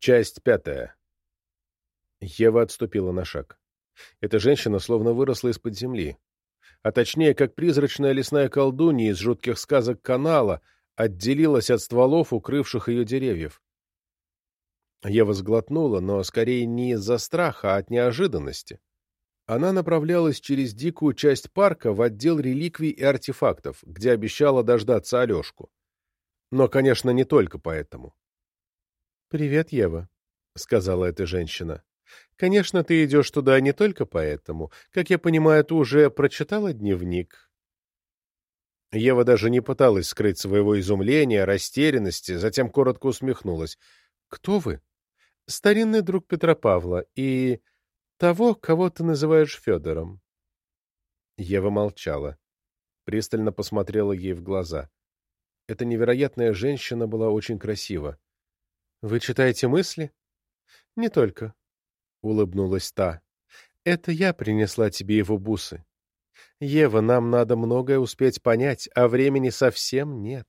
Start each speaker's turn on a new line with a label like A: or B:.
A: Часть пятая. Ева отступила на шаг. Эта женщина словно выросла из-под земли. А точнее, как призрачная лесная колдунья из жутких сказок канала отделилась от стволов, укрывших ее деревьев. Ева сглотнула, но скорее не из-за страха, а от неожиданности. Она направлялась через дикую часть парка в отдел реликвий и артефактов, где обещала дождаться Алешку. Но, конечно, не только поэтому. «Привет, Ева», — сказала эта женщина. «Конечно, ты идешь туда не только поэтому. Как я понимаю, ты уже прочитала дневник?» Ева даже не пыталась скрыть своего изумления, растерянности, затем коротко усмехнулась. «Кто вы?» «Старинный друг Петра Павла и того, кого ты называешь Федором». Ева молчала. Пристально посмотрела ей в глаза. Эта невероятная женщина была очень красива. Вы читаете мысли? Не только, улыбнулась та. Это я принесла тебе его бусы. Ева, нам надо многое успеть понять, а времени совсем нет.